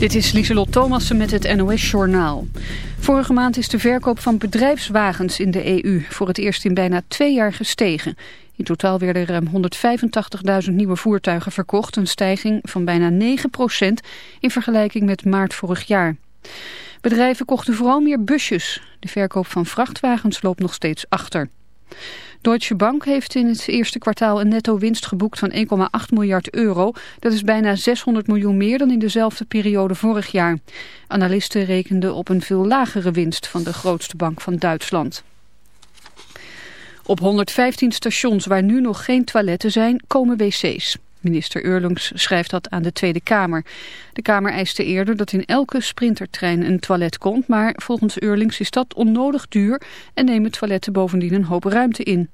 Dit is Lieselot Thomassen met het NOS-journaal. Vorige maand is de verkoop van bedrijfswagens in de EU voor het eerst in bijna twee jaar gestegen. In totaal werden er ruim 185.000 nieuwe voertuigen verkocht, een stijging van bijna 9% in vergelijking met maart vorig jaar. Bedrijven kochten vooral meer busjes. De verkoop van vrachtwagens loopt nog steeds achter. Deutsche Bank heeft in het eerste kwartaal een netto winst geboekt van 1,8 miljard euro. Dat is bijna 600 miljoen meer dan in dezelfde periode vorig jaar. Analisten rekenden op een veel lagere winst van de grootste bank van Duitsland. Op 115 stations waar nu nog geen toiletten zijn, komen wc's. Minister Eurlings schrijft dat aan de Tweede Kamer. De Kamer eiste eerder dat in elke sprintertrein een toilet komt, maar volgens Eurlings is dat onnodig duur en nemen toiletten bovendien een hoop ruimte in.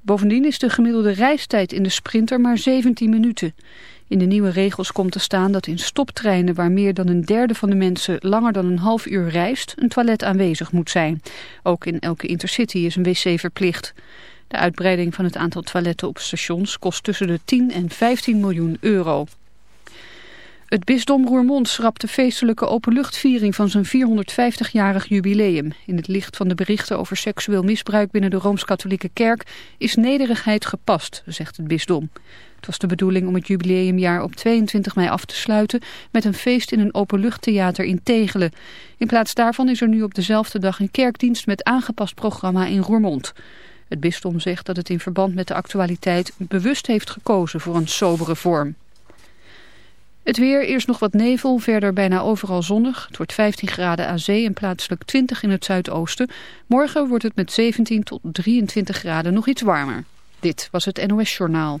Bovendien is de gemiddelde reistijd in de sprinter maar 17 minuten. In de nieuwe regels komt te staan dat in stoptreinen waar meer dan een derde van de mensen langer dan een half uur reist, een toilet aanwezig moet zijn. Ook in elke intercity is een wc verplicht. De uitbreiding van het aantal toiletten op stations kost tussen de 10 en 15 miljoen euro. Het bisdom Roermond schrapt de feestelijke openluchtviering van zijn 450-jarig jubileum. In het licht van de berichten over seksueel misbruik binnen de Rooms-Katholieke Kerk is nederigheid gepast, zegt het bisdom. Het was de bedoeling om het jubileumjaar op 22 mei af te sluiten met een feest in een openluchttheater in Tegelen. In plaats daarvan is er nu op dezelfde dag een kerkdienst met aangepast programma in Roermond. Het bisdom zegt dat het in verband met de actualiteit bewust heeft gekozen voor een sobere vorm. Het weer, eerst nog wat nevel, verder bijna overal zonnig. Het wordt 15 graden aan zee en plaatselijk 20 in het zuidoosten. Morgen wordt het met 17 tot 23 graden nog iets warmer. Dit was het NOS Journaal.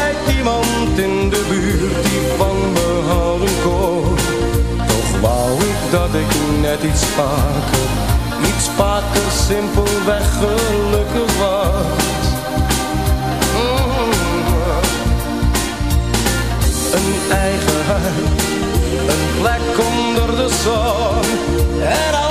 in de buurt die van me houden kon. Toch wou ik dat ik net iets pak. iets vaker simpelweg gelukkig was. Mm. Een eigen huis, een plek onder de zon.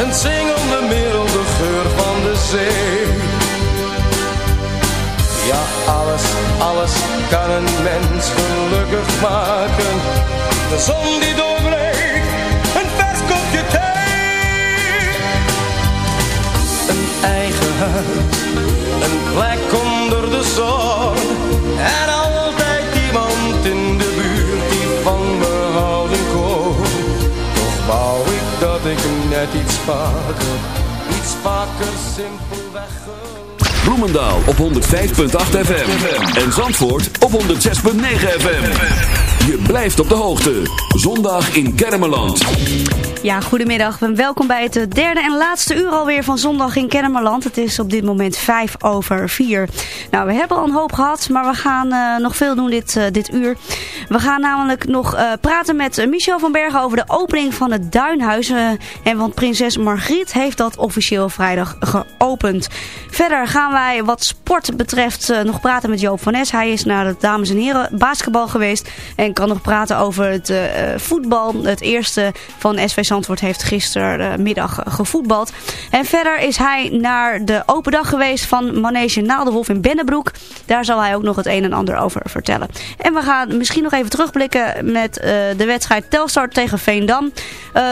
Een zingende milde geur van de zee. Ja, alles, alles kan een mens gelukkig maken. De zon die doorbreekt, een vers kopje thee. Een eigen huis, een plek onder de zon. En altijd iemand in de buurt die van me houden kon. Toch ik net iets vaker, iets vaker simpelweg. Bloemendaal op 105.8 FM. En Zandvoort op 106.9 FM. Je blijft op de hoogte. Zondag in Kermeland. Ja, goedemiddag welkom bij het derde en laatste uur alweer van zondag in Kennemerland. Het is op dit moment vijf over vier. Nou, we hebben al een hoop gehad, maar we gaan eh, nog veel doen dit, eh, dit uur. We gaan namelijk nog eh, praten met Michel van Bergen over de opening van het Duinhuis. en want prinses Margriet heeft dat officieel vrijdag geopend. Verder gaan wij wat sport betreft nog praten met Joop van Nes. Hij is naar de dames en heren basketbal geweest en kan nog praten over het voetbal. Het eerste van SV Zandvoort heeft gistermiddag gevoetbald. En verder is hij naar de open dag geweest van Manege Naaldenhof in Bennebroek. Daar zal hij ook nog het een en ander over vertellen. En we gaan misschien nog even terugblikken met uh, de wedstrijd Telstar tegen Veendam. Uh,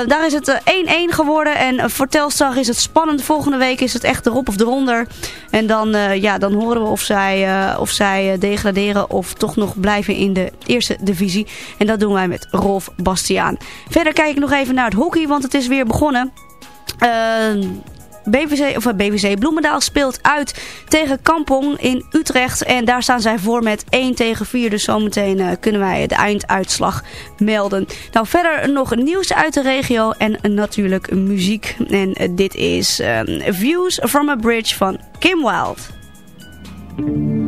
daar is het 1-1 geworden en voor Telstar is het spannend. Volgende week is het echt erop of eronder. En dan, ja, dan horen we of zij, of zij degraderen of toch nog blijven in de eerste divisie. En dat doen wij met Rolf Bastiaan. Verder kijk ik nog even naar het want het is weer begonnen. Uh, BVC, of BVC Bloemendaal speelt uit tegen Kampong in Utrecht. En daar staan zij voor met 1 tegen 4. Dus zometeen uh, kunnen wij de einduitslag melden. Nou, verder nog nieuws uit de regio en natuurlijk muziek. En dit is um, Views from a Bridge van Kim Wilde.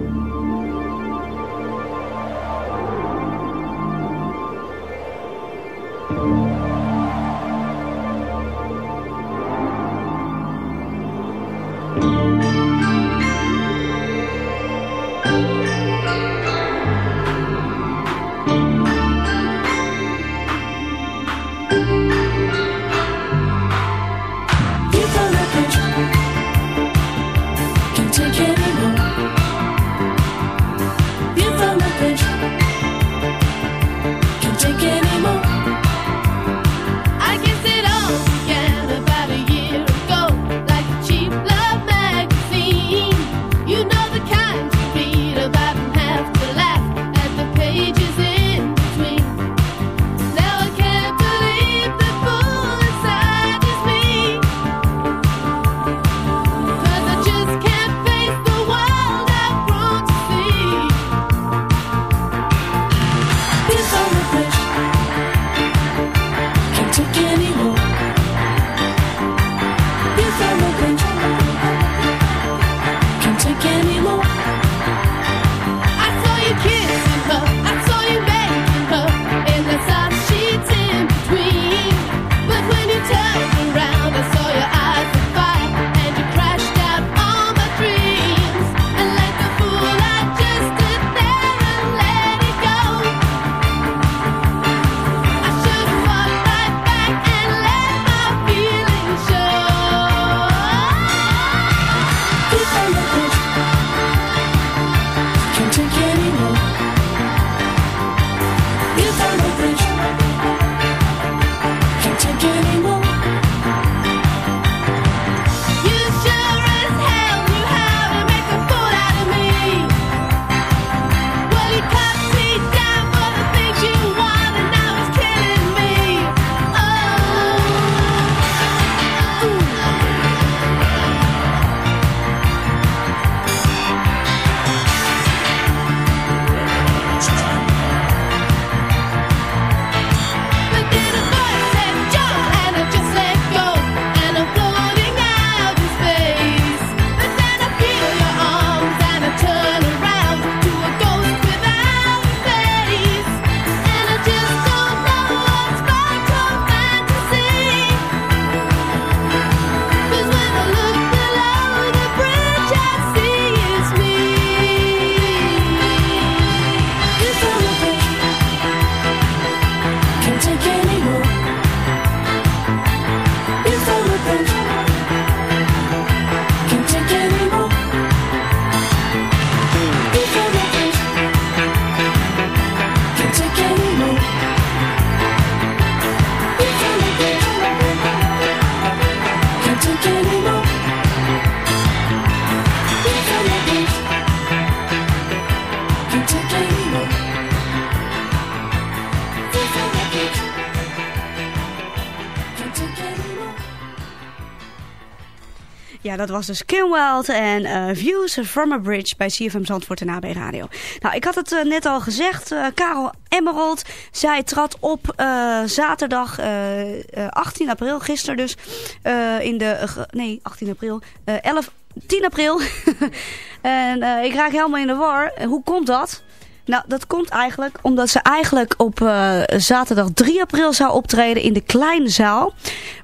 dat was dus Kim Wild en eh, Views from a Bridge bij CFM Zandvoort en AB Radio. Nou, ik had het eh, net al gezegd. eh, Karel Emerald, zij trad op zaterdag eh, eh, 18 april, gisteren dus, in de... nee, 18 april. eh 11... 10 april. en ik raak helemaal in de war. Hoe komt dat? Nou, dat komt eigenlijk omdat ze eigenlijk op eh, zaterdag 3 april zou optreden in de kleine zaal.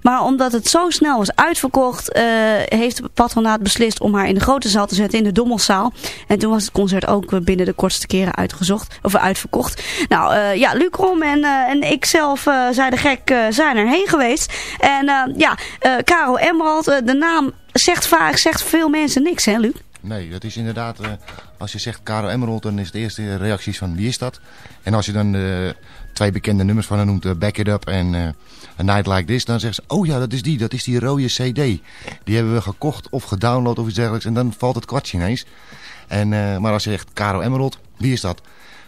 Maar omdat het zo snel was uitverkocht, eh, heeft het patronaat beslist om haar in de grote zaal te zetten, in de Dommelzaal. En toen was het concert ook binnen de kortste keren uitgezocht, of uitverkocht. Nou eh, ja, Luc Rom en, en ik zelf, zei de gek, zijn erheen geweest. En ja, Karel Emerald, de naam zegt vaak, zegt veel mensen niks hè Luc? Nee, dat is inderdaad, eh, als je zegt Caro Emerald, dan is de eerste reacties van wie is dat? En als je dan de twee bekende nummers van haar noemt, eh, Back It Up en A Night Like This, dan zeggen ze, oh ja, dat is die, dat is die rode cd. Die hebben we gekocht of gedownload of iets dergelijks en dan valt het kwartje ineens. En, maar als je zegt Caro Emerald, wie is dat?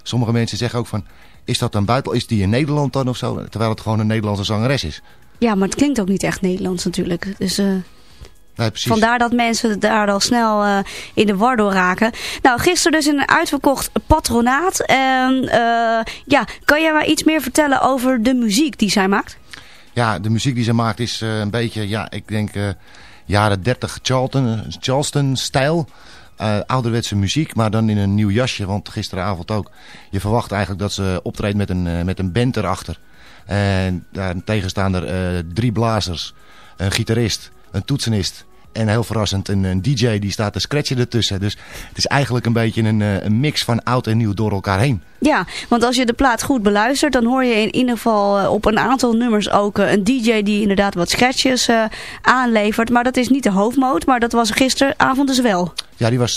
Sommige mensen zeggen ook van, is dat dan buiten, is die in Nederland dan of zo? Terwijl het gewoon een Nederlandse zangeres is. Ja, maar het klinkt ook niet echt Nederlands natuurlijk. Dus... Nee. Vandaar dat mensen daar al snel eh, in de war door raken. Nou, gisteren dus in een uitverkocht patronaat. En eh, ja, kan jij maar iets meer vertellen over de muziek die zij maakt? Ja, de muziek die ze maakt is eh, een beetje, ja, ik denk jaren 30 Charlton, Charleston stijl. Eh, ouderwetse muziek, maar dan in een nieuw jasje. Want gisteravond ook. Je verwacht eigenlijk dat ze optreedt met een, met een band erachter. En daartegen staan er drie blazers, een gitarist, een toetsenist. En heel verrassend een, een DJ die staat te scratchen ertussen. Dus het is eigenlijk een beetje een, eh, een mix van oud en nieuw door elkaar heen. Ja, want als je de plaat goed beluistert, dan hoor je in ieder geval eh, op een aantal nummers ook eh, een DJ die inderdaad wat scratches eh, aanlevert. Maar dat is niet de hoofdmoot, maar dat was gisteravond dus wel. Ja, die was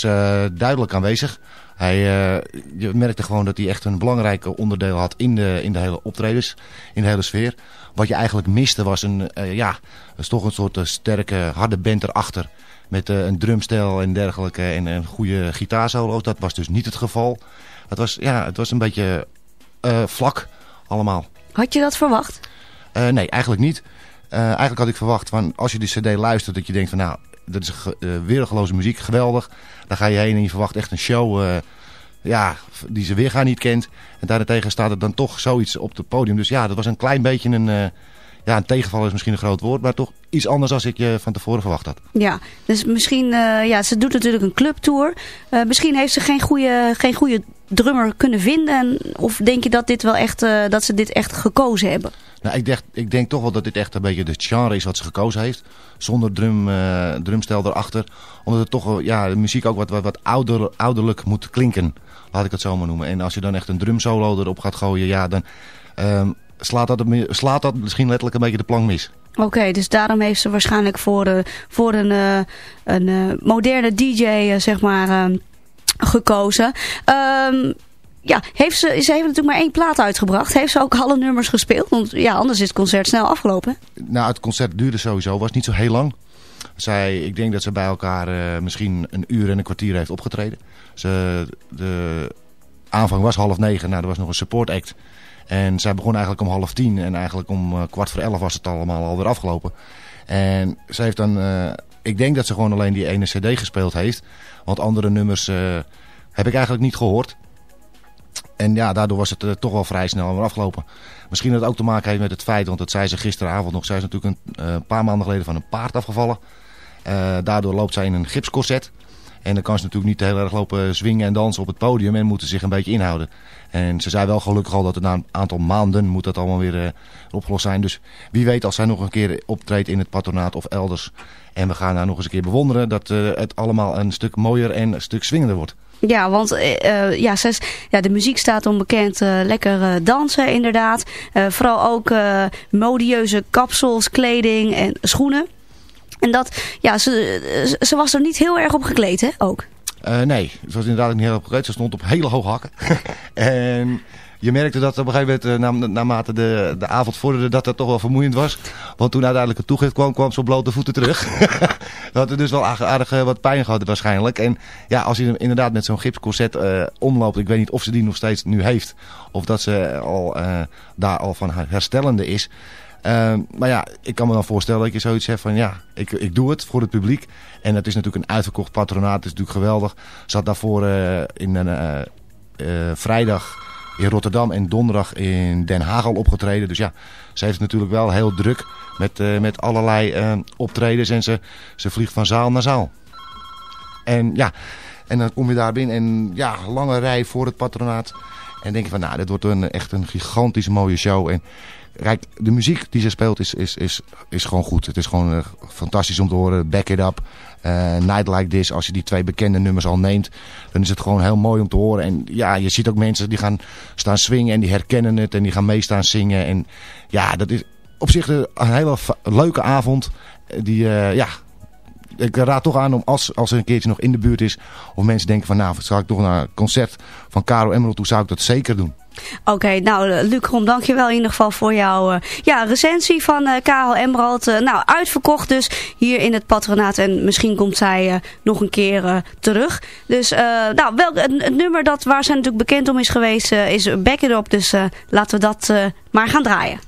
duidelijk aanwezig. Hij, je merkte gewoon dat hij echt een belangrijk onderdeel had in de, in de hele optredens, in de hele sfeer. Wat je eigenlijk miste was een, eh, ja, toch een soort eh, sterke, harde band erachter. Met eh, een drumstijl en dergelijke en een goede gitaarsolo's. Dat was dus niet het geval. Het was, ja, het was een beetje vlak allemaal. Had je dat verwacht? Nee, eigenlijk niet. Eigenlijk had ik verwacht van als je die cd luistert dat je denkt van nou, dat is weergeloze muziek, geweldig. Dan ga je heen en je verwacht echt een show ja, die ze weergaan niet kent. En daarentegen staat er dan toch zoiets op het podium. Dus ja, dat was een klein beetje een, eh, ja, een tegenval is misschien een groot woord, maar toch iets anders als ik je van tevoren verwacht had. Ja, dus misschien, eh, ja, ze doet natuurlijk een clubtour. Eh, misschien heeft ze geen goede, geen goede drummer kunnen vinden. En, of denk je dat, dit wel echt, eh, dat ze dit echt gekozen hebben? Nou, ik, denk, ik denk toch wel dat dit echt een beetje de genre is wat ze gekozen heeft. Zonder drum, eh, drumstel erachter. Omdat het toch ja, de muziek ook wat, wat, wat ouder, ouderlijk moet klinken. Laat ik het zo maar noemen. En als je dan echt een drumsolo erop gaat gooien, ja, dan ehm, slaat, dat, slaat dat misschien letterlijk een beetje de plank mis. Oké, dus daarom heeft ze waarschijnlijk voor, eh, voor een, eh, een moderne DJ, zeg maar, eh, gekozen. Ehm, ja, heeft ze, ze heeft natuurlijk maar één plaat uitgebracht. Heeft ze ook alle nummers gespeeld? Want ja, anders is het concert snel afgelopen. Nou, het concert duurde sowieso, was niet zo heel lang. Zij, ik denk dat ze bij elkaar eh, misschien een uur en een kwartier heeft opgetreden. Ze, de aanvang was half negen, nou, er was nog een support act. En zij begon eigenlijk om half tien en eigenlijk om eh, kwart voor elf was het allemaal alweer afgelopen. En ze heeft dan, eh, ik denk dat ze gewoon alleen die ene cd gespeeld heeft. Want andere nummers heb ik eigenlijk niet gehoord. En ja, daardoor was het eh, toch wel vrij snel weer afgelopen. Misschien dat het ook te maken heeft met het feit, want dat zei ze gisteravond nog. Zij is natuurlijk een eh, paar maanden geleden van een paard afgevallen. Eh, daardoor loopt zij in een gipscorset. En dan kan ze natuurlijk niet heel erg lopen zwingen en dansen op het podium en moeten zich een beetje inhouden. En ze zei wel gelukkig al dat na een aantal maanden moet dat allemaal weer eh, opgelost zijn. Dus wie weet als zij nog een keer optreedt in het patronaat of elders. En we gaan haar nog eens een keer bewonderen dat het allemaal een stuk mooier en een stuk swingender wordt. Ja, want eh, eh, ja, zes, ja, de muziek staat onbekend. eh, lekker dansen inderdaad. Vooral ook modieuze kapsels, kleding en schoenen. En dat, ja, ze, ze- ze was er niet heel erg op gekleed, hè, ook. Nee, het was inderdaad niet heel erg gekleed. Ze stond op hele hoge hakken. en je merkte dat op een gegeven moment, eh, na, naarmate de, de avond vorderde, dat dat toch wel vermoeiend was. Want toen uiteindelijk het toegift kwam, kwam ze op blote voeten terug. dat had dus wel aardig, eh, wat pijn gehad waarschijnlijk. En ja, als je inderdaad met zo'n gipscorset eh omloopt, ik weet niet of ze die nog steeds nu heeft. Of dat ze al, daar al van herstellende is. Ehm, maar ja, ik kan me dan voorstellen dat je zoiets zegt van ja, ik, ik doe het voor het publiek. En het is natuurlijk een uitverkocht patronaat, het is natuurlijk geweldig. Zat daarvoor in een vrijdag in Rotterdam en donderdag in Den Haag al opgetreden. Dus ja, ze heeft het natuurlijk wel heel druk met, eh, met allerlei eh, optredens en ze, ze vliegt van zaal naar zaal. En ja, en dan kom je daar binnen en ja, lange rij voor het patronaat. En denk je van, nou, dit wordt een, echt een gigantisch mooie show. En kijk, de muziek die ze speelt is, is, is, is gewoon goed. Het is gewoon eh, fantastisch om te horen. Back It Up, eh, Night Like This. Als je die twee bekende nummers al neemt, dan is het gewoon heel mooi om te horen. En ja, je ziet ook mensen die gaan staan swingen en die herkennen het. En die gaan meestaan zingen. En ja, dat is op zich een hele leuke avond. Eh, Die, eh, ja, ik raad toch aan om als, als er een keertje nog in de buurt is. Of mensen denken van nou, zou ik toch naar een concert van Caro Emerald toe, zou ik dat zeker doen. Oké, nou eh, Luc Rom, dankjewel in ieder geval voor jouw eh, ja, recensie van eh Karel Emerald. Nou, uitverkocht dus hier in het patronaat en misschien komt zij nog een keer terug. Dus nou, welk, het, nummer dat, waar zij natuurlijk bekend om is geweest is Back It. Dus laten we dat maar gaan draaien.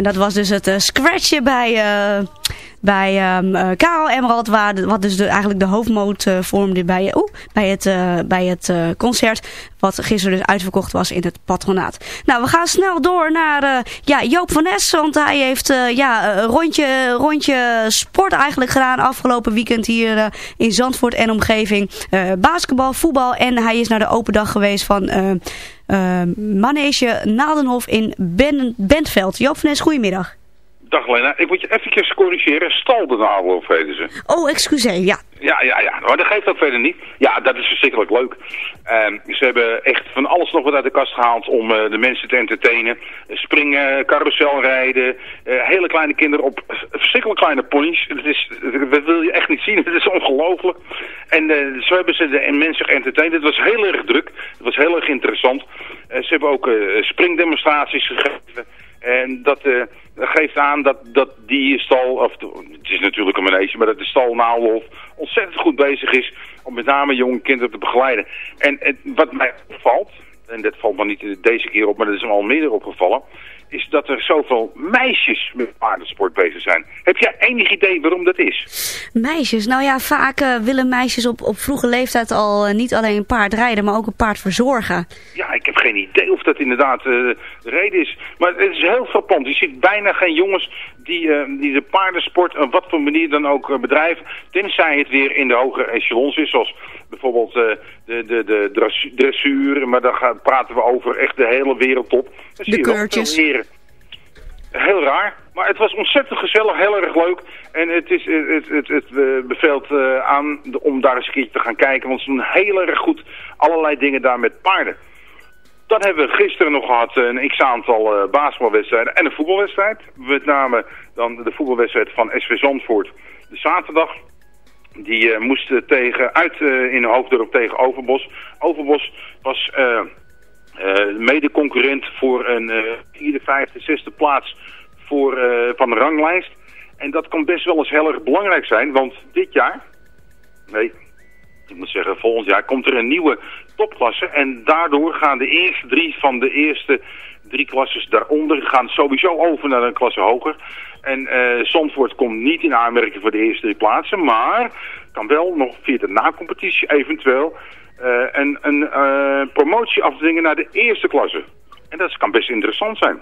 En dat was dus het eh, scratchen bij, eh, bij ehm eh, Karel Emerald, waar wat dus de, eigenlijk de hoofdmoot vormde bij, oeh, bij het, eh, bij het eh, concert, wat gisteren dus uitverkocht was in het patronaat. Nou, we gaan snel door naar eh, ja, Joop van Nes, want hij heeft ja, een rondje, rondje sport eigenlijk gedaan afgelopen weekend hier in Zandvoort en omgeving. Basketbal, voetbal en hij is naar de open dag geweest van... eh, Manege Nadenhof in ben Bentveld. Joop van Nes, goedemiddag. Dag Lena, ik moet je even corrigeren. Stal de Nadelhof heten ze. Oh, excuseer, ja. Ja, ja, ja. Maar dat geeft ook verder niet. Ja, dat is verschrikkelijk leuk. Ehm, ze hebben echt van alles nog wat uit de kast gehaald om eh, de mensen te entertainen. Springen, carouselrijden, eh, hele kleine kinderen op verschrikkelijk kleine ponies. Dat, is, dat wil je echt niet zien. Het is ongelooflijk. En eh, zo hebben ze de mensen geëntertained. Het was heel erg druk. Het was heel erg interessant. Ze hebben ook springdemonstraties gegeven. En dat eh, geeft aan dat, dat die stal, of het is natuurlijk een manege, maar dat de stal Naalhof ontzettend goed bezig is om met name jonge kinderen te begeleiden. En, en wat mij opvalt, en dat valt me niet deze keer op, maar dat is me al meer opgevallen, is dat er zoveel meisjes met paardensport bezig zijn. Heb jij enig idee waarom dat is? Meisjes, nou ja, vaak eh, willen meisjes op, op vroege leeftijd al eh, niet alleen een paard rijden, maar ook een paard verzorgen. Ja, ik heb geen idee of dat inderdaad eh, de reden is. Maar het is heel frappant. Je ziet bijna geen jongens die, die de paardensport op wat voor manier dan ook bedrijven. Tenzij het weer in de hoge echelons is, zoals bijvoorbeeld eh, de, de, de dressu- dressuur. Maar dan gaan, praten we over echt de hele wereldtop. Dan je wel keurtjes. heren. Heel raar, maar het was ontzettend gezellig, heel erg leuk. En het, is, het, het, het, eh, beveelt eh, aan de- om daar eens een keertje te gaan kijken, want ze doen heel erg goed allerlei dingen daar met paarden. Dan hebben we gisteren nog gehad een x-aantal eh basketbalwedstrijden en een voetbalwedstrijd. Met name dan de voetbalwedstrijd van SV Zandvoort. De zaterdag, die eh, moest eh, tegen, uit eh, in Hoofddorp tegen Overbos. Overbos was eh, mede-concurrent voor een vierde, vijfde, zesde plaats voor, van de ranglijst. En dat kan best wel eens heel erg belangrijk zijn, want dit jaar, nee, ik moet zeggen volgend jaar, komt er een nieuwe topklasse. En daardoor gaan de eerste drie van de eerste drie klasses daaronder gaan sowieso over naar een klasse hoger. En eh Zandvoort komt niet in aanmerking voor de eerste plaatsen, maar kan wel nog via de nacompetitie eventueel eh, een, een eh, promotie afdwingen naar de eerste klasse. En dat kan best interessant zijn.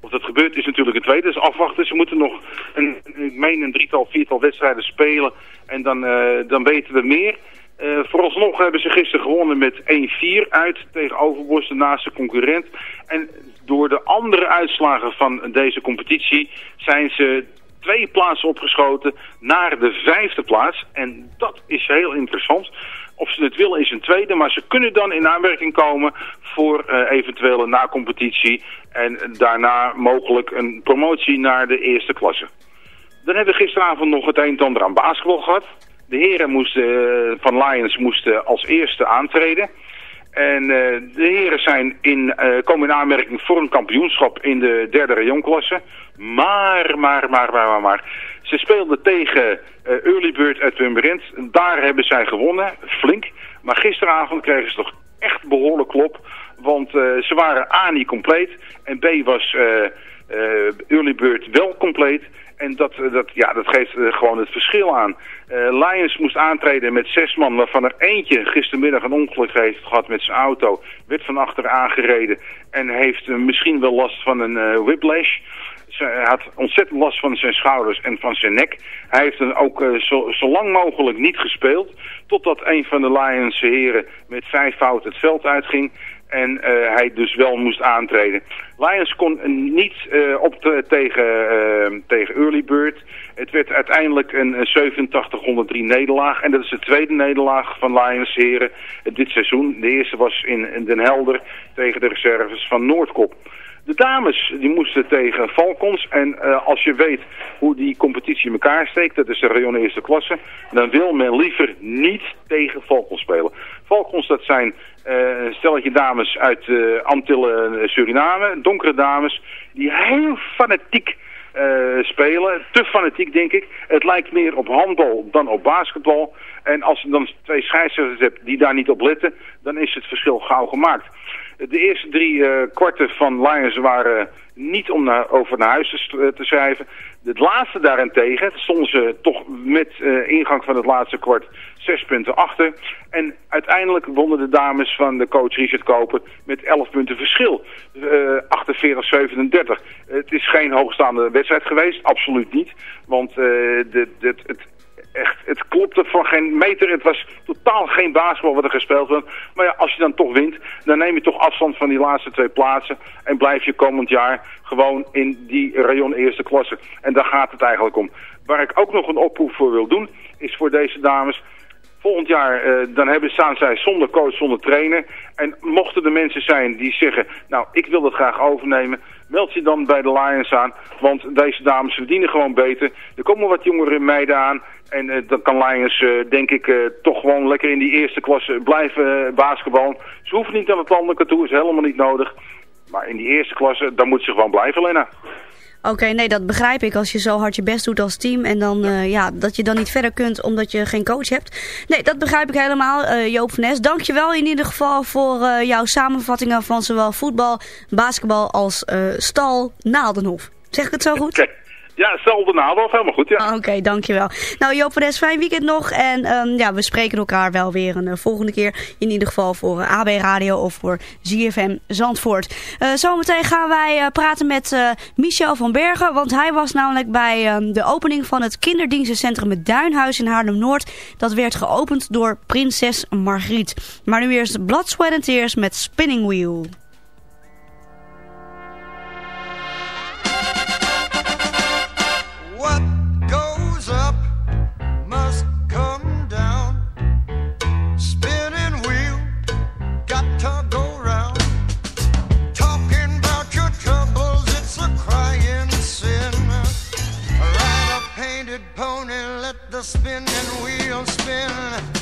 Of dat gebeurt is natuurlijk het tweede. Dus afwachten. Ze moeten nog een, ik meen een drietal, viertal wedstrijden spelen. En dan, dan weten we meer. Eh, vooralsnog hebben ze gisteren gewonnen met 1-4 uit tegen Overbos, de naaste concurrent. En door de andere uitslagen van deze competitie zijn ze twee plaatsen opgeschoten naar de vijfde plaats. En dat is heel interessant. Of ze het willen is een tweede, maar ze kunnen dan in aanmerking komen voor eh, eventuele nacompetitie en daarna mogelijk een promotie naar de eerste klasse. Dan hebben we gisteravond nog het een en ander aan basketbal gehad. De heren moesten, eh, van Lions moesten als eerste aantreden. En eh, de heren zijn in, eh, komen in aanmerking voor een kampioenschap in de derde rayonklasse. Maar, maar, maar, maar, maar, maar. Ze speelden tegen eh Early Bird uit Purmerend. Daar hebben zij gewonnen, flink. Maar gisteravond kregen ze toch echt behoorlijk klop. Want ze waren A niet compleet. En B was Early Bird wel compleet. En dat, eh, dat, ja, dat geeft eh, gewoon het verschil aan. Eh, Lions moest aantreden met zes man, waarvan er eentje gistermiddag een ongeluk heeft gehad met zijn auto. Werd van achter aangereden en heeft misschien wel last van een whiplash. Hij had ontzettend last van zijn schouders en van zijn nek. Hij heeft dan ook zo, zo lang mogelijk niet gespeeld. Totdat een van de Lions heren met vijf fouten het veld uitging. En eh, hij dus wel moest aantreden. Lions kon niet eh, op te- tegen, eh, tegen Early Bird. Het werd uiteindelijk een, een 87-103 nederlaag. En dat is de tweede nederlaag van Lions heren dit seizoen. De eerste was in Den Helder tegen de reserves van Noordkop. De dames die moesten tegen Falcons. En eh, als je weet hoe die competitie in elkaar steekt, dat is de Rayon eerste klasse, dan wil men liever niet tegen Falcons spelen. Falcons dat zijn een stelletje dames uit eh, Antillen, Suriname, donkere dames, die heel fanatiek eh, spelen. Te fanatiek denk ik. Het lijkt meer op handbal dan op basketbal. En als je dan twee scheidsrechters hebt die daar niet op letten, dan is het verschil gauw gemaakt. De eerste drie eh, kwarten van Lions waren niet om naar, over naar huis te, te schrijven. Het laatste daarentegen stonden ze toch met eh, ingang van het laatste kwart zes punten achter. En uiteindelijk wonnen de dames van de coach Richard Koper met 11 punten verschil. Eh 48-37. het is geen hoogstaande wedstrijd geweest, absoluut niet. Want eh, de, de, het, echt, het klopte van geen meter. Het was totaal geen basketbal wat er gespeeld werd. Maar ja, als je dan toch wint, dan neem je toch afstand van die laatste twee plaatsen. En blijf je komend jaar gewoon in die rayon eerste klasse. En daar gaat het eigenlijk om. Waar ik ook nog een oproep voor wil doen, is voor deze dames... Volgend jaar eh, dan hebben, staan zij zonder coach, zonder trainer. En mochten er mensen zijn die zeggen, nou ik wil dat graag overnemen, meld je dan bij de Lions aan. Want deze dames verdienen gewoon beter. Er komen wat jongere meiden aan. En eh, dan kan Lions, eh, denk ik, eh, toch gewoon lekker in die eerste klasse blijven uh, basketballen. Ze hoeven niet naar het landelijke toe, is helemaal niet nodig. Maar in die eerste klasse, dan moet ze gewoon blijven, Lena. Oké, nee, dat begrijp ik. Als je zo hard je best doet als team en dan, ja, dat je dan niet verder kunt omdat je geen coach hebt. Nee, dat begrijp ik helemaal, uh, Joop van Nes. Dankjewel in ieder geval voor uh, jouw samenvattingen van zowel voetbal, basketbal als stal Naaldenhof. Zeg ik het zo goed? Ja, hetzelfde nadeel, helemaal goed, ja. Ah, Oké, dankjewel. Nou, Joop van Des, fijn weekend nog. En um, ja, we spreken elkaar wel weer een uh, volgende keer. In ieder geval voor uh, AB Radio of voor ZFM Zandvoort. Uh, zometeen gaan wij praten met Michel van Bergen. Want hij was namelijk bij um, de opening van het kinderdienstencentrum Het Duinhuis in Haarlem-Noord. Dat werd geopend door prinses Margriet. Maar nu eerst Blood, Sweat and Tears met Spinning Wheel. What goes up must come down. Spinning wheel got to go round. Talking about your troubles, it's a crying sin. Ride a painted pony, let the spinning wheel spin.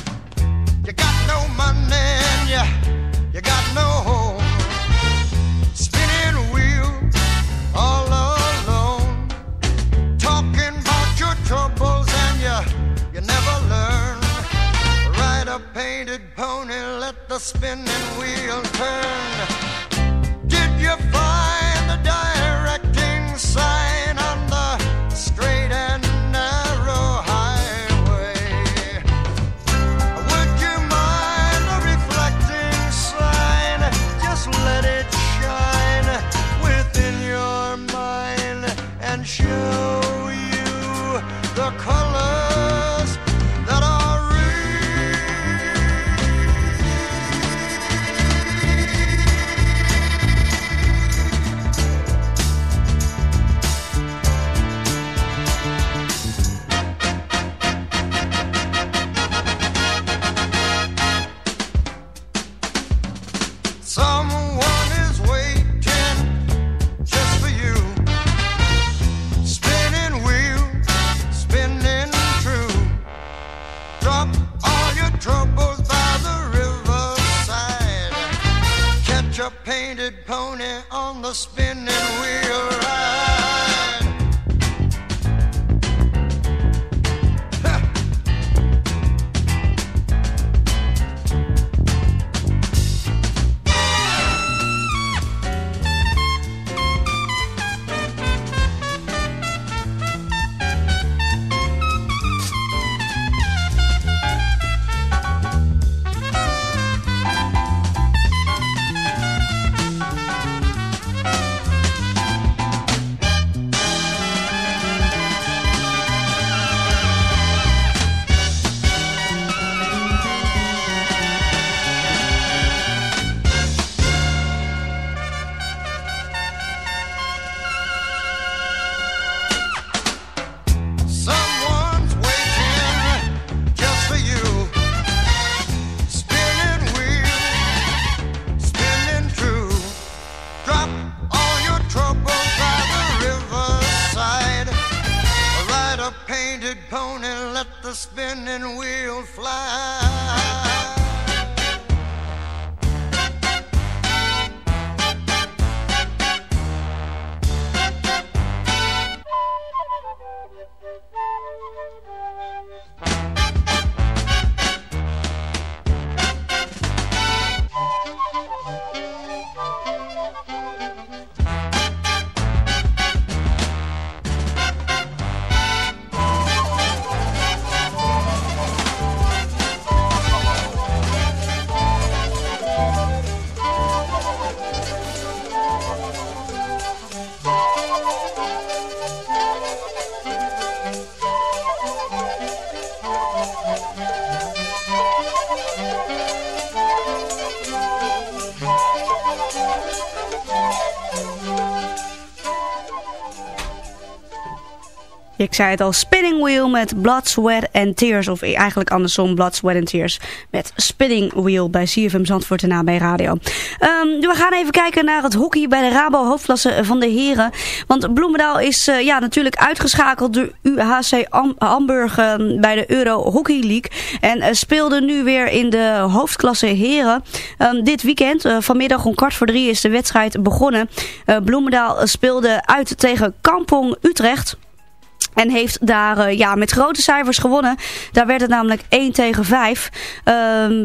Zei het al, Spinning Wheel met Blood, Sweat and Tears. Of eigenlijk andersom, Blood, Sweat and Tears. Met Spinning Wheel bij CFM Zandvoort en bij Radio. Ehm, we gaan even kijken naar het hockey bij de Rabo hoofdklasse van de heren. Want Bloemendaal is uh, ja, natuurlijk uitgeschakeld door UHC Am Hamburg uh, bij de Euro Hockey League. En uh, speelde nu weer in de hoofdklasse heren. Um, dit weekend, eh, vanmiddag om kwart voor drie is de wedstrijd begonnen. Bloemendaal speelde uit tegen Kampong Utrecht. En heeft daar uh, ja, met grote cijfers gewonnen. Daar werd het namelijk 1 tegen 5. Uh,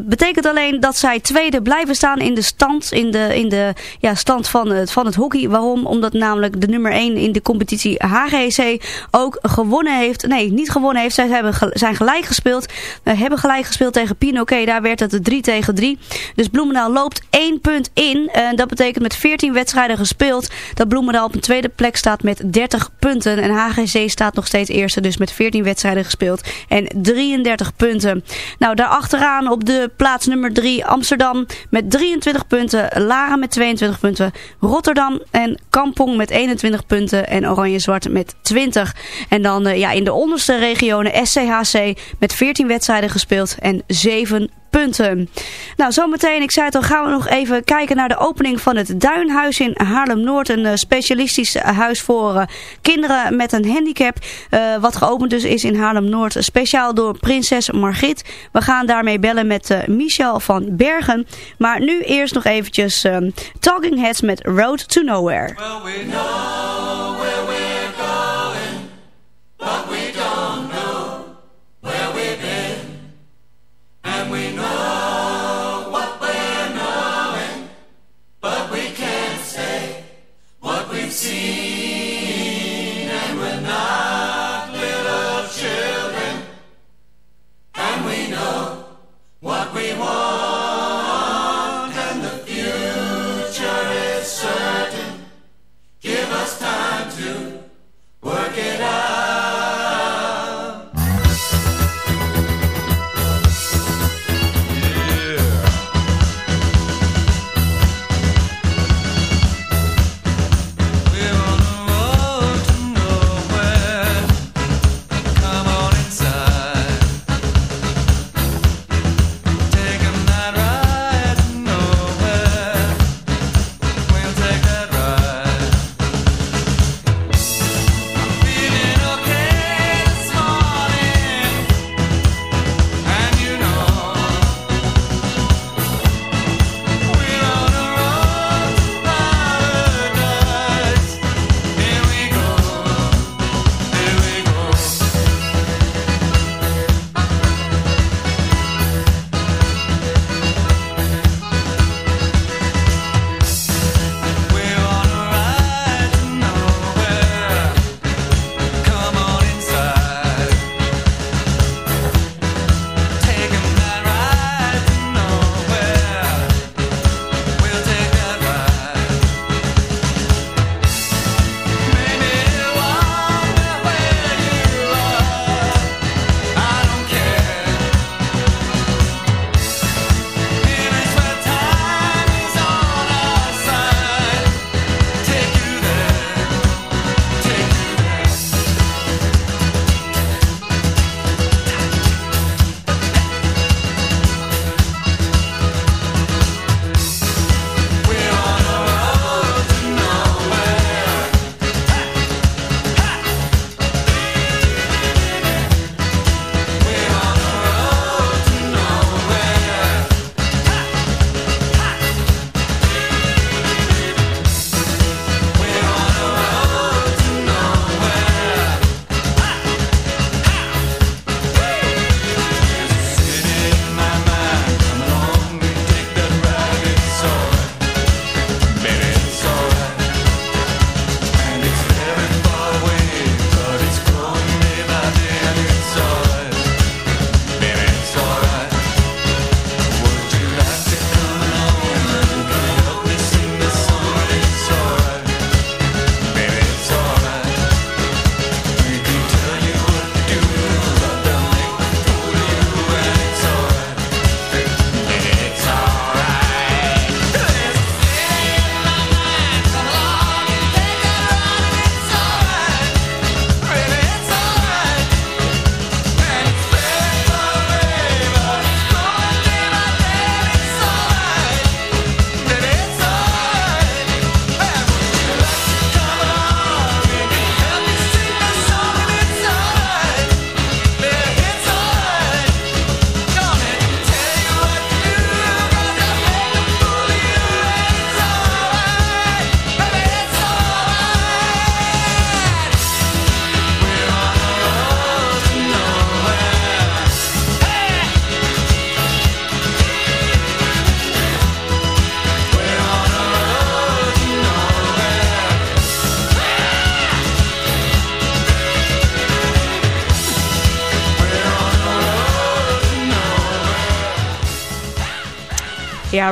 betekent alleen dat zij tweede blijven staan in de stand, in de, in de ja, stand van het, van het hockey. Waarom? Omdat namelijk de nummer 1 in de competitie HGC ook gewonnen heeft. Nee, niet gewonnen heeft. Zij hebben, zijn gelijk gespeeld. Uh, hebben gelijk gespeeld tegen Pinoquet. Daar werd het 3 tegen 3. Dus Bloemendaal loopt 1 punt in. En dat betekent met 14 wedstrijden gespeeld dat Bloemendaal op een tweede plek staat met 30 punten. En HGC staat nog steeds eerste, dus met 14 wedstrijden gespeeld en 33 punten. Nou, daarachteraan op de plaats nummer 3 Amsterdam met 23 punten, Laren met 22 punten, Rotterdam en Kampong met 21 punten en Oranje-Zwart met 20. En dan uh, ja, in de onderste regionen SCHC met 14 wedstrijden gespeeld en 7 punten punten. Nou, zometeen, ik zei het al, gaan we nog even kijken naar de opening van het Duinhuis in Haarlem-Noord. Een uh, specialistisch huis voor uh, kinderen met een handicap. Uh, wat geopend dus is in Haarlem-Noord. Speciaal door prinses Margit. We gaan daarmee bellen met Michel van Bergen. Maar nu eerst nog eventjes Talking Heads met Road to Nowhere. Well, we know where we're going,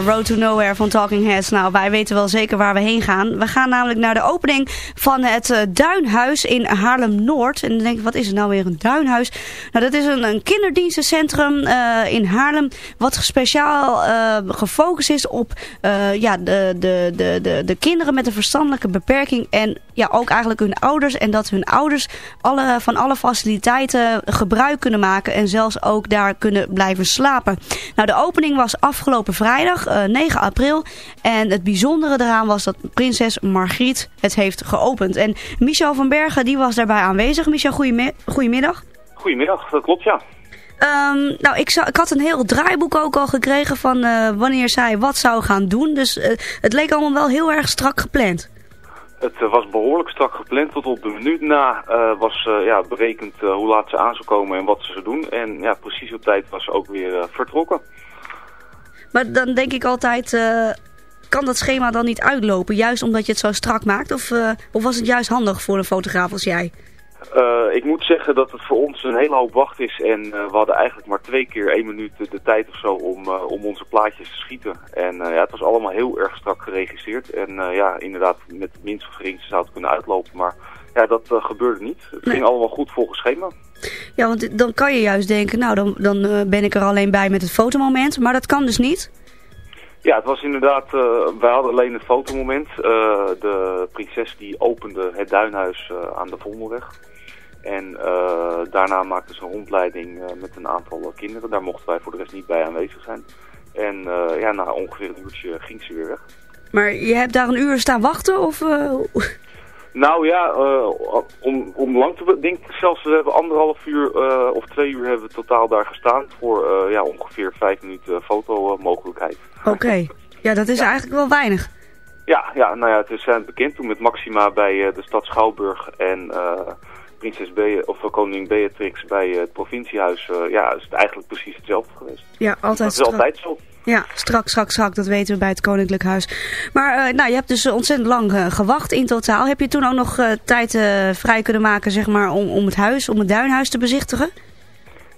Road to Nowhere van Talking Heads. Nou, wij weten wel zeker waar we heen gaan. We gaan namelijk naar de opening van het uh, Duinhuis in Haarlem-Noord. En dan denk ik, wat is het nou weer een duinhuis? Nou, dat is een, een kinderdienstencentrum uh, in Haarlem... wat speciaal uh, gefocust is op ja, de, de, de, de, de kinderen met een verstandelijke beperking... en ja, ook eigenlijk hun ouders. En dat hun ouders alle, van alle faciliteiten gebruik kunnen maken... en zelfs ook daar kunnen blijven slapen. Nou, de opening was afgelopen vrijdag, 9 april. En het bijzondere eraan was dat prinses Margriet het heeft geopend. En Michel van Bergen die was daarbij aanwezig. Michel, goedemiddag. Goedemiddag, dat klopt ja. Um, nou, ik, zou, ik had een heel draaiboek ook al gekregen van uh, wanneer zij wat zou gaan doen. Dus uh, het leek allemaal wel heel erg strak gepland. Het uh, was behoorlijk strak gepland. Tot op de minuut na was ja, berekend hoe laat ze aan zou komen en wat ze zou doen. En ja, precies op tijd was ze ook weer vertrokken. Maar dan denk ik altijd, kan dat schema dan niet uitlopen? Juist omdat je het zo strak maakt? Of, of was het juist handig voor een fotograaf als jij? Uh, ik moet zeggen dat het voor ons een hele hoop wacht is. En uh, we hadden eigenlijk maar twee keer één minuut de tijd of zo om, om onze plaatjes te schieten. En ja, het was allemaal heel erg strak geregisseerd. En ja, inderdaad, met het minste geringste zou het kunnen uitlopen. Maar ja, dat gebeurde niet. Het nee. ging allemaal goed volgens schema. Ja, want dan kan je juist denken, nou dan, dan ben ik er alleen bij met het fotomoment. Maar dat kan dus niet? Ja, het was inderdaad, uh, wij hadden alleen het fotomoment. Uh, de prinses die opende het duinhuis uh, aan de Vondelweg. En daarna maakte ze een rondleiding met een aantal kinderen. Daar mochten wij voor de rest niet bij aanwezig zijn. En ja, na ongeveer een uurtje ging ze weer weg. Maar je hebt daar een uur staan wachten? Of, nou ja, om, om lang te denk zelfs, we hebben anderhalf uur of twee uur hebben we totaal daar gestaan. Voor ja, ongeveer vijf minuten fotomogelijkheid. Oké, okay. ja dat is ja. eigenlijk wel weinig. Ja, ja, nou ja, het is zijn bekend toen met Maxima bij uh, de stad Schouwburg en uh, prinses Be of koningin Beatrix bij het provinciehuis. ja, is het eigenlijk precies hetzelfde geweest. Ja, altijd Dat is altijd zo. Ja, strak, strak, strak, dat weten we bij het Koninklijk Huis. Maar nou, je hebt dus ontzettend lang gewacht in totaal. Heb je toen ook nog tijd vrij kunnen maken zeg maar, om, om het huis, om het duinhuis te bezichtigen?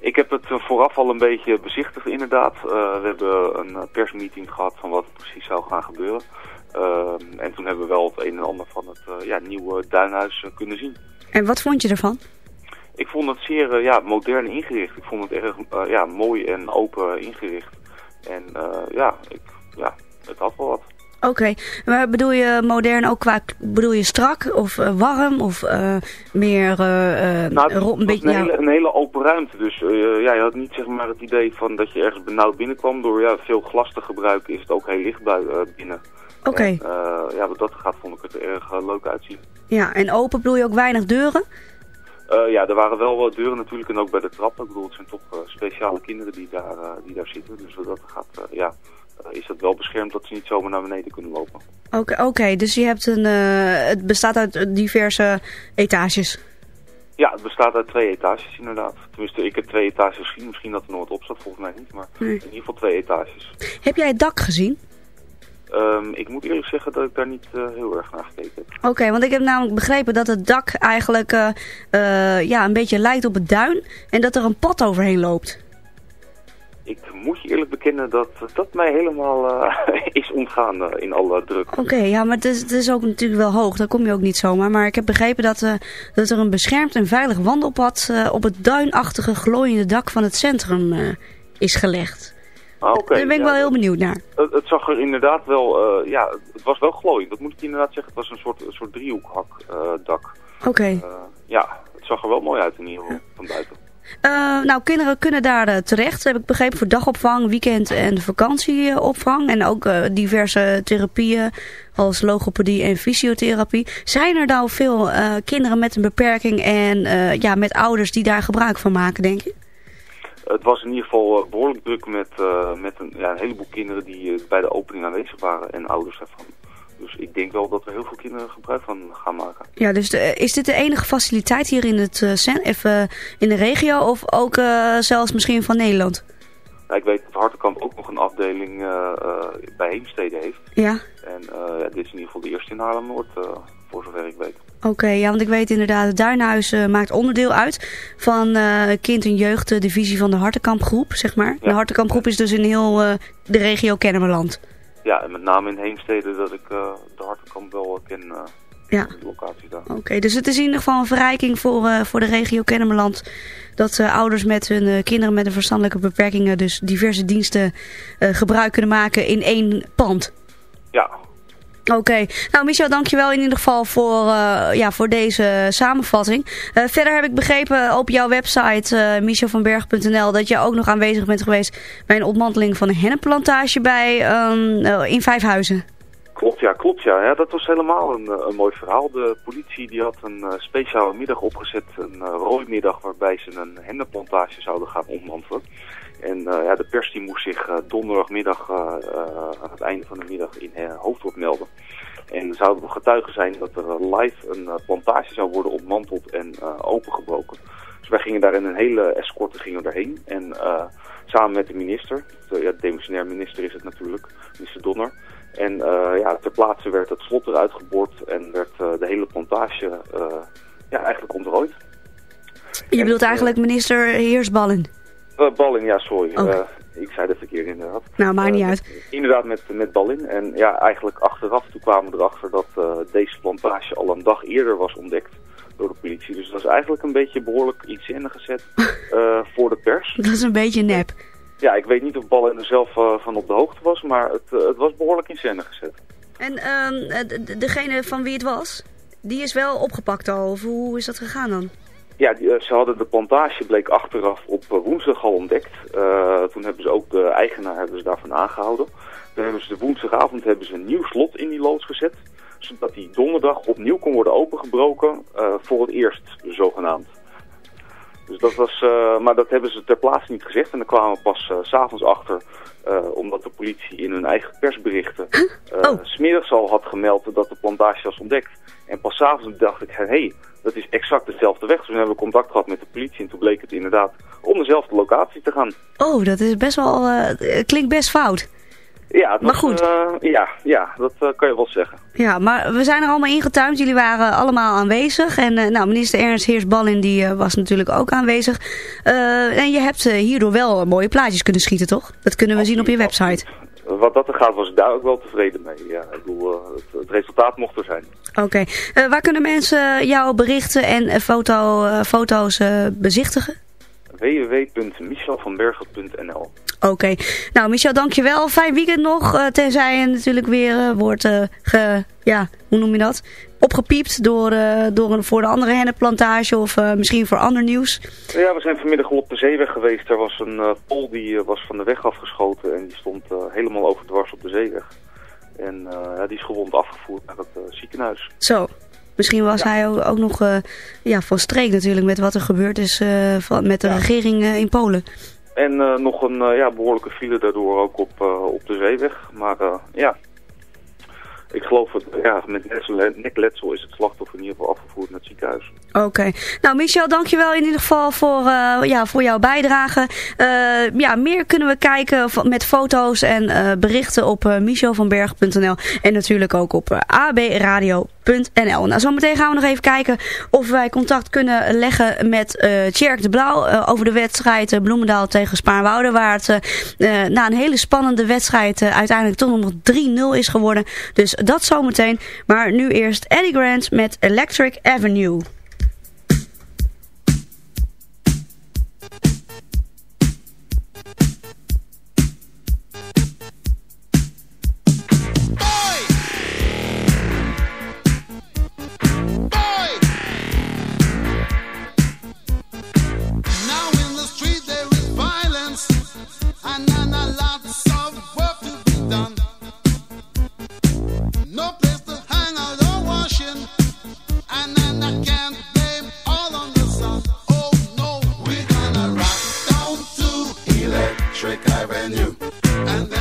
Ik heb het vooraf al een beetje bezichtigd inderdaad. We hebben een persmeeting gehad van wat precies zou gaan gebeuren. Uh, en toen hebben we wel het een en ander van het uh, ja, nieuwe duinhuis kunnen zien. En wat vond je ervan? Ik vond het zeer ja, modern ingericht. Ik vond het erg ja, mooi en open ingericht. En ja, ik, ja, het had wel wat. Oké, okay. maar bedoel je modern ook qua, bedoel je strak of uh, warm of uh, meer uh, nou, het, een, beetje, een, hele, een hele open ruimte. Dus ja, je had niet zeg maar het idee van dat je ergens benauwd binnenkwam. Door ja, veel glas te gebruiken is het ook heel licht binnen. Oké. Okay. ja, wat dat gaat vond ik het er erg leuk uitzien. Ja, en open bedoel je ook weinig deuren? ja, er waren wel wat deuren natuurlijk en ook bij de trappen. Ik bedoel, het zijn toch speciale kinderen die daar, die daar zitten. Dus dat gaat, ja is het wel beschermd dat ze niet zomaar naar beneden kunnen lopen. Oké, okay, okay, dus je hebt een, het bestaat uit diverse etages? Ja, het bestaat uit twee etages inderdaad. Tenminste, ik heb twee etages gezien. Misschien dat er nog wat op staat, volgens mij niet. Maar nee. in ieder geval twee etages. Heb jij het dak gezien? Um, ik moet eerlijk zeggen dat ik daar niet uh, heel erg naar gekeken heb. Oké, okay, want ik heb namelijk begrepen dat het dak eigenlijk uh, uh, ja, een beetje lijkt op het duin. En dat er een pad overheen loopt ik moet je eerlijk bekennen dat dat mij helemaal is ontgaan in alle druk. Oké, okay, ja, maar het is, het is, ook natuurlijk wel hoog. Daar kom je ook niet zomaar. Maar ik heb begrepen dat, dat er een beschermd en veilig wandelpad op het duinachtige glooiende dak van het centrum is gelegd. Ah, okay, Daar ben ik ja, wel heel benieuwd naar. Het, het zag er inderdaad wel, ja, het was wel glooiend. Dat moet ik inderdaad zeggen. Het was een soort, een soort driehoekhak dak. Oké. Okay. ja, het zag er wel mooi uit in ieder geval, van buiten. Uh, nou, kinderen kunnen daar uh, terecht, heb ik begrepen, voor dagopvang, weekend- en vakantieopvang. En ook uh, diverse therapieën als logopedie en fysiotherapie. Zijn er nou veel kinderen met een beperking en ja, met ouders die daar gebruik van maken, denk je? Het was in ieder geval behoorlijk druk met, met een, ja, een heleboel kinderen die bij de opening aanwezig waren en ouders daarvan. Dus ik denk wel dat er heel veel kinderen gebruik van gaan maken. Ja, dus de, is dit de enige faciliteit hier in, het, even in de regio of ook zelfs misschien van Nederland? Nou, ik weet dat Hartenkamp ook nog een afdeling uh, bij Heemstede heeft. Ja. En ja, dit is in ieder geval de eerste in Haarlem-Noord, voor zover ik weet. Oké, ja, want ik weet inderdaad, het Duinhuis eh, maakt onderdeel uit van eh, kind- en jeugddivisie van de Hartenkampgroep, zeg maar. De Hartenkampgroep is dus in heel eh, de regio Kennemerland. Ja, en met name in Heemstede dat ik de Hartenkamp wel ken, Ja. de locatie daar. Oké, dus het is in ieder geval een verrijking voor, voor de regio Kennemerland. Dat ouders met hun kinderen met een verstandelijke beperkingen dus diverse diensten gebruik kunnen maken in één pand. Ja, Oké, nou Michel, dankjewel in ieder geval voor, eh, ja, voor deze samenvatting. Eh, verder heb ik begrepen op jouw website uh, michelvanberg.nl dat je ook nog aanwezig bent geweest bij een opmanteling van een hennenplantage bij, eh, in Vijfhuizen. Klopt, ja, klopt, ja. ja dat was helemaal een, eh, een mooi verhaal. De politie die had een eh, speciale middag opgezet, een rooimiddag waarbij ze een hennenplantage zouden gaan ontmantelen. En uh, ja, de pers die moest zich uh, donderdagmiddag uh, aan het einde van de middag in Hoofddorp melden. En zouden we getuigen zijn dat er live een plantage zou worden ontmanteld en opengebroken. Dus wij gingen daar in een hele escorte gingen daarheen. En samen met de minister, de, ja, de demissionair minister is het natuurlijk, minister Donner. En uh, ja, ter plaatse werd het slot eruit geboord en werd uh, de hele plantage ja, eigenlijk ontdooid. Je bedoelt eigenlijk minister Heersballen? Balling, ja, sorry. Oh. ik zei dat verkeerd inderdaad. Nou, maakt niet uit. Inderdaad met, met Balling. En ja, eigenlijk achteraf toen kwamen we erachter dat deze plantage al een dag eerder was ontdekt door de politie. Dus dat is eigenlijk een beetje behoorlijk iets ingezet voor de pers. Dat is een beetje nep. Ja, ik weet niet of Ballen er zelf van op de hoogte was, maar het, het was behoorlijk in scène gezet. En uh, degene van wie het was, die is wel opgepakt al, of hoe is dat gegaan dan? Ja, die, ze hadden de plantage, bleek achteraf op woensdag al ontdekt. toen hebben ze ook de eigenaar hebben ze daarvan aangehouden. Toen hebben ze de woensdagavond hebben ze een nieuw slot in die loods gezet. Zodat die donderdag opnieuw kon worden opengebroken, voor het eerst zogenaamd. Dus dat was, uh, maar dat hebben ze ter plaatse niet gezegd. En dan kwamen we pas uh, s'avonds achter, omdat de politie in hun eigen persberichten oh. smiddags al had gemeld dat de plantage was ontdekt. En pas s'avonds dacht ik, hé, hey, dat is exact dezelfde weg. Dus toen hebben we contact gehad met de politie en toen bleek het inderdaad om dezelfde locatie te gaan. Oh, dat is best wel, klinkt best fout. Ja, dat, maar goed. Uh, ja, ja, dat uh, kan je wel zeggen. Ja, maar we zijn er allemaal ingetuind. Jullie waren allemaal aanwezig. En uh, nou, minister Ernst Heersballin die was natuurlijk ook aanwezig. en je hebt hierdoor wel mooie plaatjes kunnen schieten, toch? Dat kunnen we absoluut, zien op je website. Absoluut. Wat dat er gaat, was ik daar ook wel tevreden mee. Ja, ik bedoel, het, het, resultaat mocht er zijn. Oké. Okay. waar kunnen mensen jouw berichten en foto, foto's bezichtigen? www.michelvanbergen.nl Oké. Okay. Nou, Michel, dankjewel. Fijn weekend nog. Tenzij je natuurlijk weer wordt, ge, ja, hoe noem je dat? Opgepiept door, door een, voor de andere hennenplantage of misschien voor ander nieuws. Ja, we zijn vanmiddag al op de zeeweg geweest. Er was een pol die was van de weg afgeschoten en die stond helemaal overdwars op de zeeweg. En ja, die is gewond afgevoerd naar het ziekenhuis. Zo. Misschien was ja. hij ook, nog uh, ja, van streek natuurlijk met wat er gebeurd is uh, van, met de ja. regering uh, in Polen. En nog een ja, behoorlijke file daardoor ook op, op de zeeweg. Maar ja, ik geloof dat ja, met nekletsel is het slachtoffer in ieder geval afgevoerd naar het ziekenhuis. Oké. Nou Michel, dankjewel in ieder geval voor, ja, voor jouw bijdrage. ja, meer kunnen we kijken met foto's en berichten op michelvanberg.nl en natuurlijk ook op abradio.nl. Nou, zometeen gaan we nog even kijken of wij contact kunnen leggen met uh, Tjerk de Blauw uh, over de wedstrijd uh, Bloemendaal tegen Spaarnwoude. Waar het na een hele spannende wedstrijd uiteindelijk toch nog 3-0 is geworden. Dus dat zometeen. Maar nu eerst Eddie Grant met Electric Avenue. And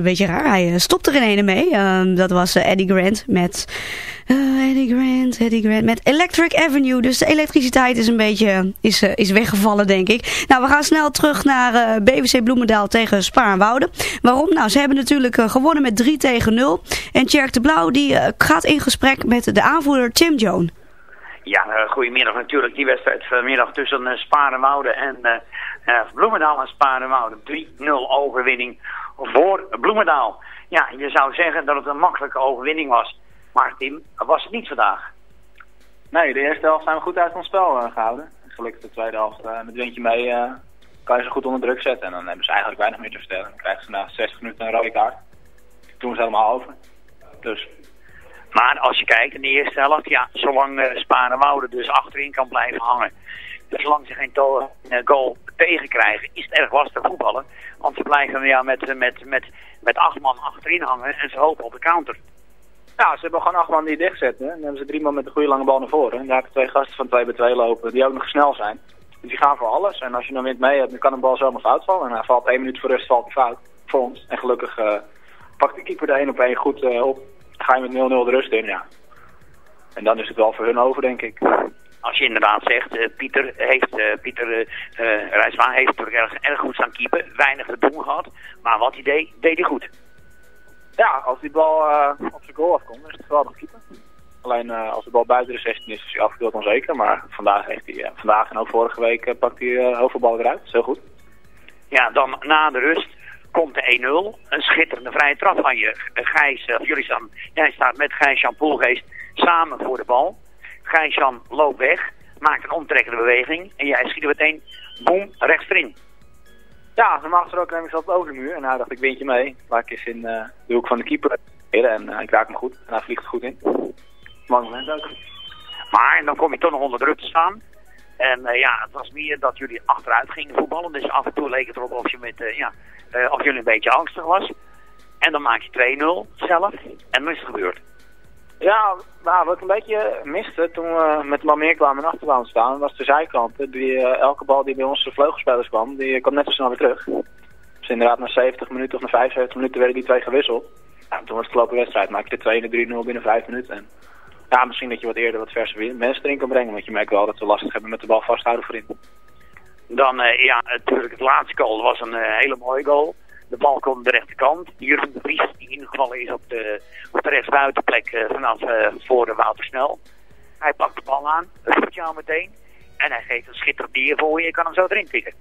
een beetje raar. Hij eh, stopt er in ene mee. Ehm, dat was eh, Eddie Grant met... eh, Eddie Grant, Eddie Grant met Electric Avenue. Dus de elektriciteit is een beetje is, is weggevallen, denk ik. Nou, we gaan snel terug naar eh, BWC Bloemendaal tegen Spaarnwoude. Waarom? Nou, ze hebben natuurlijk gewonnen met 3 tegen 0. En Tjerk de Blauw die gaat in gesprek met de aanvoerder Tim Joan. Ja, goedemiddag natuurlijk. Die wedstrijd vanmiddag tussen uh, Sparenwoude en eh, Bloemendaal en Sparenwoude. 3-0 overwinning voor Bloemendaal. Ja, je zou zeggen dat het een makkelijke overwinning was. Maar Tim, was het niet vandaag. Nee, de eerste helft zijn we goed uit ons spel eh, gehouden. Gelukkig de tweede helft eh, met windje mee eh, kan je ze goed onder druk zetten. En dan hebben ze eigenlijk weinig meer te vertellen. Dan krijgen ze na 60 minuten een rode kaart. Toen is het helemaal over. Dus Maar als je kijkt in de eerste helft, ja, zolang uh, Sparenwoude dus achterin kan blijven hangen. Dus zolang ze geen goal is het erg lastig voetballen. Want ze blijven ja, met, met, met, met acht man achterin hangen en ze hopen op de counter. ja, ze hebben gewoon acht man die dichtzetten. En dan hebben ze drie man met een goede lange bal naar voren. En daar hebben twee gasten van 2 bij 2 lopen die ook nog snel zijn. Dus die gaan voor alles. En als je dan wind mee hebt, dan kan een bal zomaar fout vallen. En hij valt één minuut voor rust valt hij fout. Voor ons. En gelukkig eh, pakt de keeper de één op één goed eh, op. Ga je met 0-0 de rust in, ja. En dan is het wel voor hun over, denk ik. Als je inderdaad zegt, eh, Pieter heeft, eh, Pieter eh, eh, Rijsma heeft natuurlijk erg, erg goed staan keeper. Weinig te doen gehad. Maar wat hij deed, deed hij goed. Ja, als die bal op zijn goal afkomt, is het geweldig keeper. Alleen als de bal buiten de 16 is, is hij af en toe wat onzeker. Maar vandaag, heeft hij, vandaag en ook vorige week pakt hij heel veel ballen eruit. Heel goed. Ja, dan na de rust komt de 1-0. Een schitterende vrije trap van je. Gijs, of jullie staan, jij staat met Gijs-Jan Poelgeest samen voor de bal. Gijs-Jan loopt weg, maakt een omtrekkende beweging. En jij schiet er meteen, boem, rechts erin. Ja, gesproken neem ik zelf over de muur. En nou dacht ik, windje mee. Laat ik eens in eh, de hoek van de keeper. En eh, ik raak hem goed. En hij vliegt goed in. Mooi moment ook. Maar dan kom je toch nog onder druk te staan. En eh, ja, het was meer dat jullie achteruit gingen voetballen. Dus af en toe leek het erop of, je met, ja, of jullie een beetje angstig was. En dan maak je 2-0 zelf. En dan is het gebeurd. Ja, nou, wat een beetje miste toen we met de man meer kwamen en achteraan staan, was de zijkant. Die, eh, elke bal die bij onze vleugelspelers kwam, die kwam net zo snel weer terug. Dus inderdaad, na 70 minuten of na 75 minuten werden die twee gewisseld. Ja, toen was het gelopen wedstrijd. Maak je de 2 en de 3-0 binnen 5 minuten. En ja, misschien dat je wat eerder wat verse mensen erin kan brengen. Want je merkt wel dat we lastig hebben met de bal vasthouden voorin. Dan, eh, ja, natuurlijk het laatste goal was een eh, hele mooie goal. De bal komt aan de rechterkant. Jeroen de Vries die ingevallen is op de, op de rechtsbuitenplek eh, vanaf eh, voor de Woutersnel. Hij pakt de bal aan, je al meteen. En hij geeft een schitterend dier voor je, je kan hem zo erin tikken.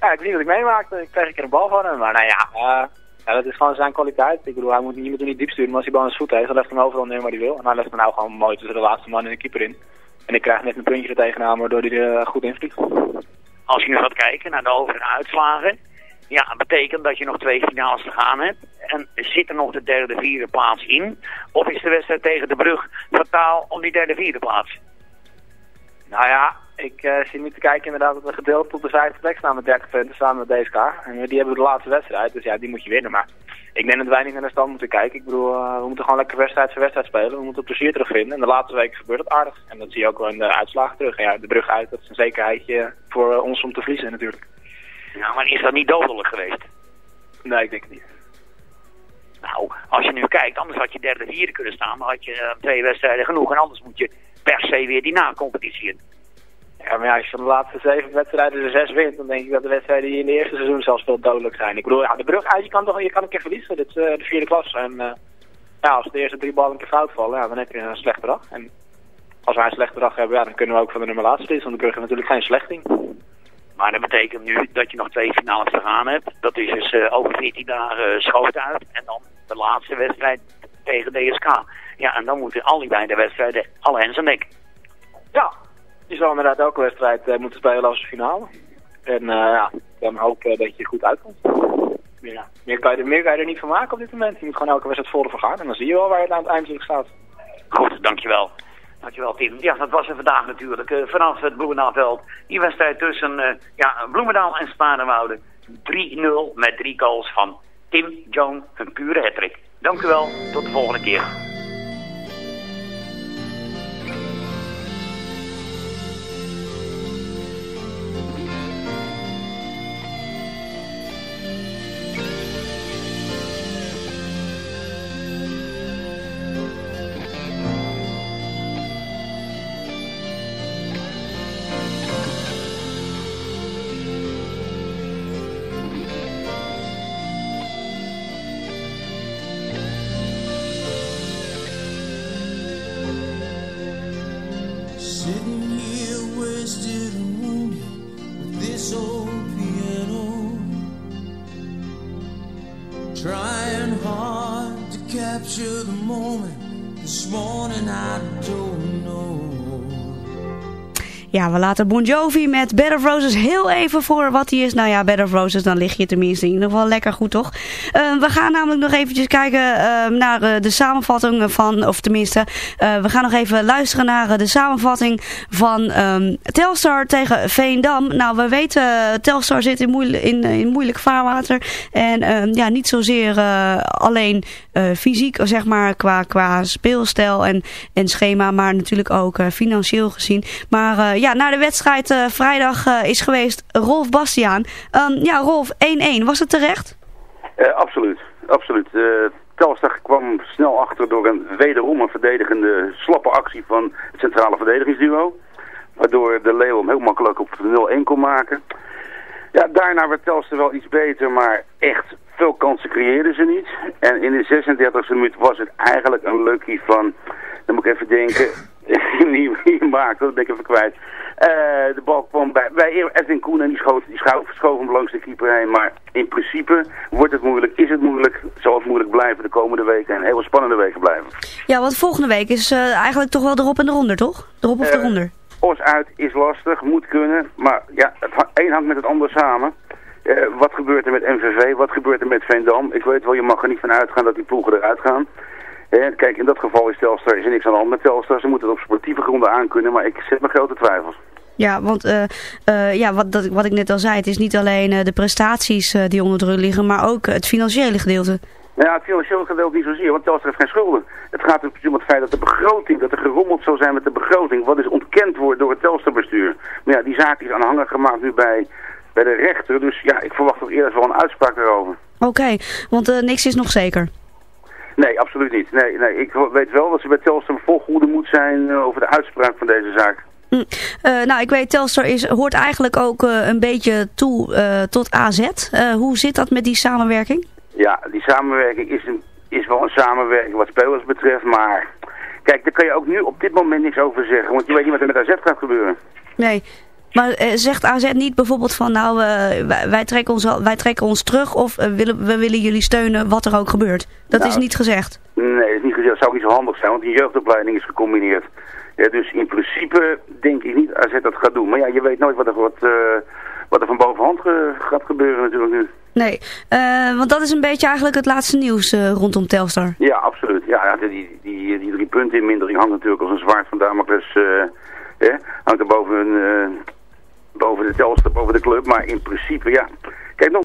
Ja, ik weet niet wat ik meemaakte. Ik kreeg een keer een bal van hem. Maar nou ja, eh, ja, dat is gewoon zijn kwaliteit. Ik bedoel, hij moet, moet hem niet diep sturen. Maar als hij bal aan zijn voet heeft, dan legt hij hem overal neer waar hij wil. En hij legt hem nou gewoon mooi tussen de laatste man en de keeper in. En ik krijg net een puntje er tegenaan, waardoor hij er goed invliegt. Als je nu gaat kijken naar de over- en uitslagen, ja, dat betekent dat je nog twee finales te gaan hebt. En zit er nog de derde, vierde plaats in? Of is de wedstrijd tegen de brug fataal om die derde, vierde plaats? Nou ja, ik eh zit nu te kijken inderdaad dat we gedeeld op de vijfde plek staan met 30 punten samen met DSK. En eh, die hebben de laatste wedstrijd, dus ja, die moet je winnen. Maar ik denk dat wij niet naar de stand moeten kijken. Ik bedoel, eh, we moeten gewoon lekker wedstrijd voor wedstrijd spelen. We moeten plezier terugvinden. En de laatste weken gebeurt dat aardig. En dat zie je ook wel in de terug. Ja, de brug uit, dat is een zekerheidje voor ons om te verliezen natuurlijk. Ja, maar is dat niet dodelijk geweest? Nee, ik denk het niet. Nou, als je nu kijkt, anders had je derde, vierde kunnen staan. Dan had je eh, twee wedstrijden genoeg. En anders moet je per se weer die na-competitie in. Ja, maar ja, als je van de laatste zeven wedstrijden er zes wint, dan denk ik dat de wedstrijden die in de eerste seizoen zelfs veel dodelijk zijn. Ik bedoel, ja, de brug uit, je kan toch je kan een keer verliezen. Dit is eh, de vierde klas. En eh, ja, als de eerste drie ballen een keer fout vallen, ja, dan heb je een slechte dag. En als wij een slechte dag hebben, ja, dan kunnen we ook van de nummer laatste. Want de brug heeft natuurlijk geen slechting. Maar dat betekent nu dat je nog twee finales te gaan hebt. Dat is dus eh, over 14 dagen uh, schoot uit. En dan de laatste wedstrijd tegen DSK. Ja, en dan moeten al die beide wedstrijden alle hens aan dek. Ja, je zal inderdaad elke wedstrijd eh, moeten spelen als finale. En eh, ja, dan hoop dat je goed uitkomt. Ja, meer, kan je er, meer kan je er niet van maken op dit moment. Je moet gewoon elke wedstrijd vol vergaan. En dan zie je wel waar je het aan het eind staat. Goed, dankjewel. Dankjewel Tim. Ja, dat was er vandaag natuurlijk. eh, vanaf het Bloemendaalveld. Die wedstrijd tussen eh, ja, Bloemendaal en Sparenwoude. 3-0 met drie goals van Tim Joan. Een pure hattrick. Dank u. Tot de volgende keer. Laten Bon Jovi met Bed of Roses heel even voor wat hij is. Nou ja, Bed of Roses, dan lig je tenminste in ieder geval lekker goed, toch? Uh, we gaan namelijk nog eventjes kijken uh, naar uh, de samenvatting van, of tenminste, we gaan nog even luisteren naar de samenvatting van um, Telstar tegen Veendam. Nou, we weten, Telstar zit in, in, in moeilijk vaarwater. En ja, niet zozeer alleen fysiek, zeg maar, qua, qua speelstijl en, en schema, maar natuurlijk ook financieel gezien. Maar ja, na de wedstrijd uh, vrijdag uh, is geweest Rolf Bastiaan. Um, ja, Rolf, 1-1. Was het terecht? Uh, absoluut, absoluut. Telstar kwam snel achter door een wederom een verdedigende slappe actie van het centrale verdedigingsduo. Waardoor de Leeuw hem heel makkelijk op 0-1 kon maken. Ja, daarna werd Telstar wel iets beter, maar echt veel kansen creëerden ze niet. En in de 36e minuut was het eigenlijk een lucky van, dan moet ik even denken, hem maakte, dat ben ik even kwijt. Uh, de bal kwam bij, bij Edwin Koen en die schoot, die schoof, schoof hem langs de keeper heen. Maar in principe wordt het moeilijk, is het moeilijk, zal het moeilijk blijven de komende weken en hele spannende weken blijven. Ja, want volgende week is uh, eigenlijk toch wel erop en eronder, toch? Erop of uh, eronder? Os uit is lastig, moet kunnen, maar ja, het een hangt met het ander samen. Uh, wat gebeurt er met MVV? Wat gebeurt er met Veendam? Ik weet wel, je mag er niet van uitgaan dat die ploegen eruit gaan. Uh, kijk, in dat geval is Telstar is er niks aan de hand met Telstar. Ze moeten het op sportieve gronden aankunnen, maar ik zet me grote twijfels. Ja, want uh, uh, ja, wat, dat, wat ik net al zei, het is niet alleen uh, de prestaties die onder druk liggen, maar ook het financiële gedeelte. Ja, het financiële gedeelte niet zozeer, want Telstar heeft geen schulden. Het gaat om het feit dat de begroting, dat er gerommeld zou zijn met de begroting, wat is ontkend wordt door het Telstarbestuur. Maar ja, die zaak is aanhanger gemaakt nu bij, bij de rechter, dus ja, ik verwacht toch eerst wel een uitspraak daarover. Oké, okay, want niks is nog zeker. Nee, absoluut niet. Nee, nee, ik weet wel dat ze bij Telstar vol goede moed zijn over de uitspraak van deze zaak. Mm. Uh, nou, ik weet, Telstar is, hoort eigenlijk ook uh, een beetje toe uh, tot AZ. hoe zit dat met die samenwerking? samenwerking is, een, is wel een samenwerking wat spelers betreft, maar... Kijk, daar kan je ook nu op dit moment niks over zeggen, want je weet niet wat er met AZ gaat gebeuren. Nee. Maar eh, zegt AZ niet bijvoorbeeld van nou, eh, wij, wij trekken ons, wij trekken ons terug of eh, willen, we willen jullie steunen wat er ook gebeurt? Dat Nou, is niet gezegd. Nee, dat is niet gezegd. Dat zou niet zo handig zijn, want die jeugdopleiding is gecombineerd. Ja, dus in principe denk ik niet AZ dat gaat doen. Maar ja, je weet nooit wat er, wat, eh, wat er van bovenhand ge- gaat gebeuren natuurlijk nu. Nee, eh, want dat is een beetje eigenlijk het laatste nieuws eh, rondom Telstar. Ja, absoluut. Ja, die, die, die drie punten in mindering hangt natuurlijk als een zwaard van Damocles. eh hangt er boven, boven de Telstar, boven de club. Maar in principe, ja. Kijk, nog